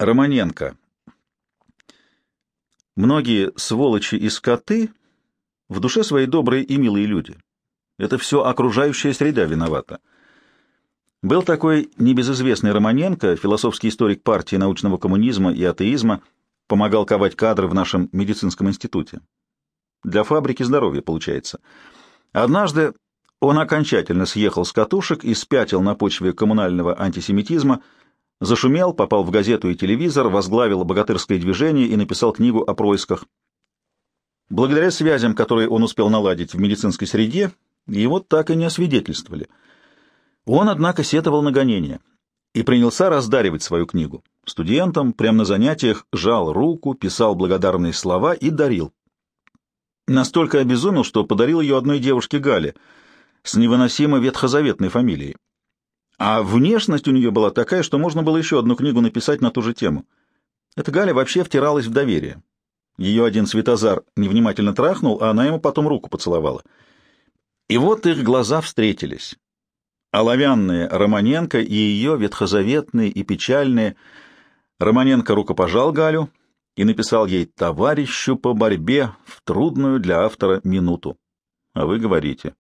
Романенко. Многие сволочи и скоты в душе своей добрые и милые люди. Это все окружающая среда виновата. Был такой небезызвестный Романенко, философский историк партии научного коммунизма и атеизма, помогал ковать кадры в нашем медицинском институте. Для фабрики здоровья, получается. Однажды он окончательно съехал с катушек и спятил на почве коммунального антисемитизма, зашумел, попал в газету и телевизор, возглавил богатырское движение и написал книгу о происках. Благодаря связям, которые он успел наладить в медицинской среде, его так и не освидетельствовали — он, однако, сетовал на гонения и принялся раздаривать свою книгу. Студентам прямо на занятиях жал руку, писал благодарные слова и дарил. Настолько обезумел, что подарил ее одной девушке Гале с невыносимо ветхозаветной фамилией. А внешность у нее была такая, что можно было еще одну книгу написать на ту же тему. Эта Галя вообще втиралась в доверие. Ее один Светозар невнимательно трахнул, а она ему потом руку поцеловала. И вот их глаза встретились оловянные Романенко и ее ветхозаветные и печальные. Романенко рукопожал Галю и написал ей «товарищу по борьбе» в трудную для автора минуту. А вы говорите,